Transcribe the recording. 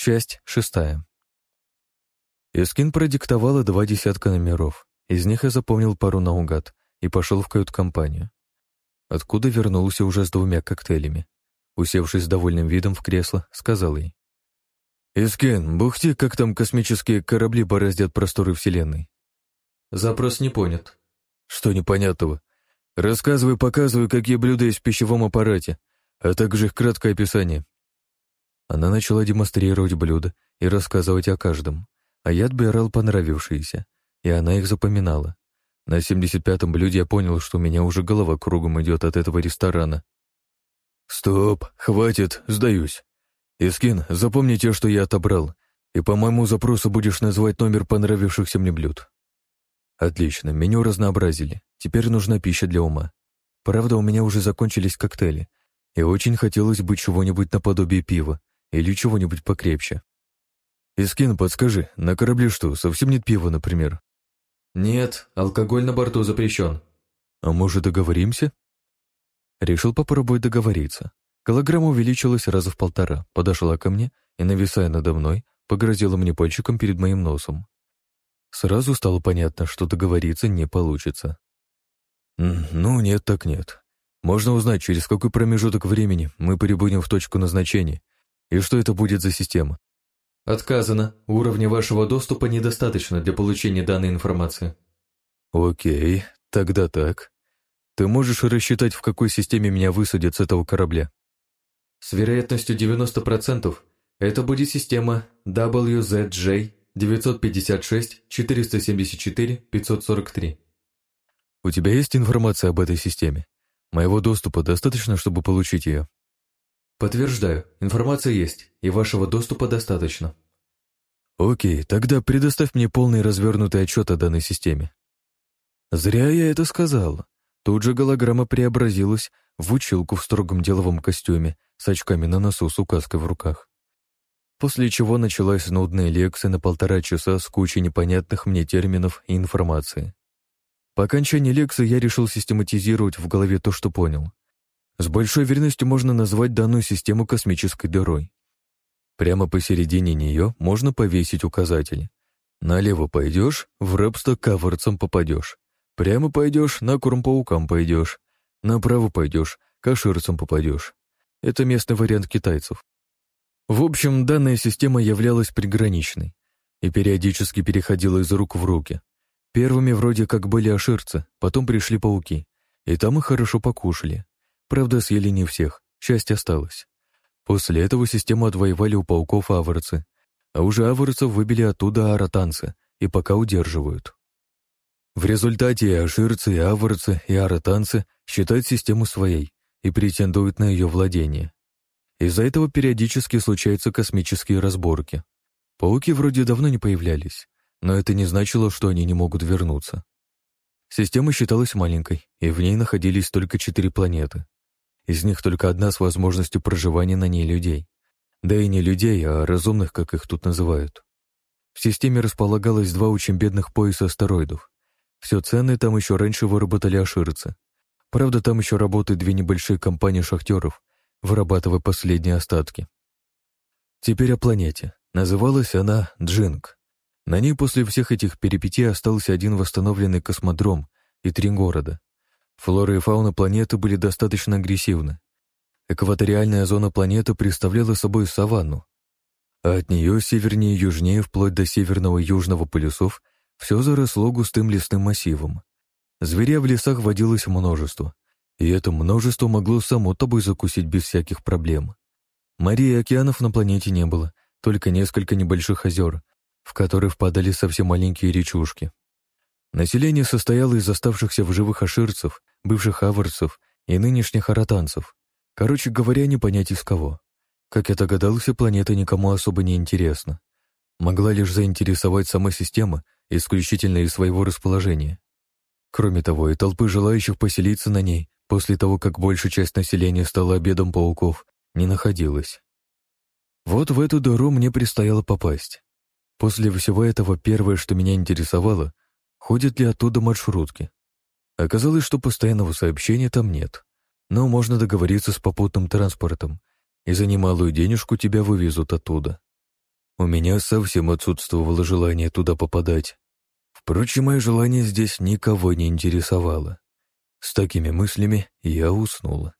Часть шестая. Искин продиктовала два десятка номеров. Из них я запомнил пару наугад и пошел в кают-компанию. Откуда вернулся уже с двумя коктейлями. Усевшись с довольным видом в кресло, сказал ей. «Искин, бухти, как там космические корабли бороздят просторы Вселенной?» Запрос не понят. «Что непонятного? Рассказывай, показывай, какие блюда есть в пищевом аппарате, а также их краткое описание». Она начала демонстрировать блюда и рассказывать о каждом, а я отбирал понравившиеся, и она их запоминала. На 75-м блюде я понял, что у меня уже голова кругом идет от этого ресторана. «Стоп, хватит, сдаюсь. Искин, запомни те, что я отобрал, и по моему запросу будешь называть номер понравившихся мне блюд». Отлично, меню разнообразили. Теперь нужна пища для ума. Правда, у меня уже закончились коктейли, и очень хотелось бы чего-нибудь наподобие пива или чего-нибудь покрепче. Искин, подскажи, на корабле что, совсем нет пива, например? Нет, алкоголь на борту запрещен. А может, договоримся? Решил попробовать договориться. Килограмма увеличилась раза в полтора, подошла ко мне и, нависая надо мной, погрозила мне пальчиком перед моим носом. Сразу стало понятно, что договориться не получится. «Ну, нет так нет. Можно узнать, через какой промежуток времени мы прибудем в точку назначения, и что это будет за система. Отказано. Уровня вашего доступа недостаточно для получения данной информации. Окей, тогда так. Ты можешь рассчитать, в какой системе меня высадят с этого корабля? С вероятностью 90% это будет система WZJ 956-474-543. У тебя есть информация об этой системе? Моего доступа достаточно, чтобы получить ее? Подтверждаю, информация есть, и вашего доступа достаточно. Окей, тогда предоставь мне полный развернутый отчет о данной системе. Зря я это сказал. Тут же голограмма преобразилась в училку в строгом деловом костюме с очками на носу с указкой в руках. После чего началась нудная лекция на полтора часа с кучей непонятных мне терминов и информации. По окончании лекции я решил систематизировать в голове то, что понял. С большой верностью можно назвать данную систему космической дырой. Прямо посередине нее можно повесить указатель. Налево пойдешь, в рабство каворцам попадешь. Прямо пойдешь, на корм паукам пойдешь. Направо пойдешь, к аширцам попадешь. Это местный вариант китайцев. В общем, данная система являлась приграничной и периодически переходила из рук в руки. Первыми вроде как были аширцы, потом пришли пауки, и там их хорошо покушали. Правда, съели не всех, часть осталась. После этого систему отвоевали у пауков аворцы, а уже аворцев выбили оттуда аратанцы и пока удерживают. В результате и аширцы, и аворцы, и аратанцы считают систему своей и претендуют на ее владение. Из-за этого периодически случаются космические разборки. Пауки вроде давно не появлялись, но это не значило, что они не могут вернуться. Система считалась маленькой, и в ней находились только четыре планеты. Из них только одна с возможностью проживания на ней людей. Да и не людей, а разумных, как их тут называют. В системе располагалось два очень бедных пояса астероидов. Все ценное там еще раньше выработали аширцы. Правда, там еще работают две небольшие компании шахтеров, вырабатывая последние остатки. Теперь о планете. Называлась она Джинг. На ней после всех этих перипетий остался один восстановленный космодром и три города. Флора и фауна планеты были достаточно агрессивны. Экваториальная зона планеты представляла собой саванну, а от нее севернее и южнее, вплоть до северного и южного полюсов, все заросло густым лесным массивом. Зверя в лесах водилось множество, и это множество могло само тобой закусить без всяких проблем. Морей и океанов на планете не было, только несколько небольших озер, в которые впадали совсем маленькие речушки. Население состояло из оставшихся в живых аширцев, бывших аварцев и нынешних аратанцев. Короче говоря, не понять из кого. Как я догадался, планета никому особо не интересна. Могла лишь заинтересовать сама система исключительно из своего расположения. Кроме того, и толпы желающих поселиться на ней после того, как большая часть населения стала обедом пауков, не находилась. Вот в эту дыру мне предстояло попасть. После всего этого первое, что меня интересовало, ходят ли оттуда маршрутки. Оказалось, что постоянного сообщения там нет, но можно договориться с попутным транспортом, и за немалую денежку тебя вывезут оттуда. у меня совсем отсутствовало желание туда попадать. Впрочем, мое желание здесь никого не интересовало. С такими мыслями я уснула.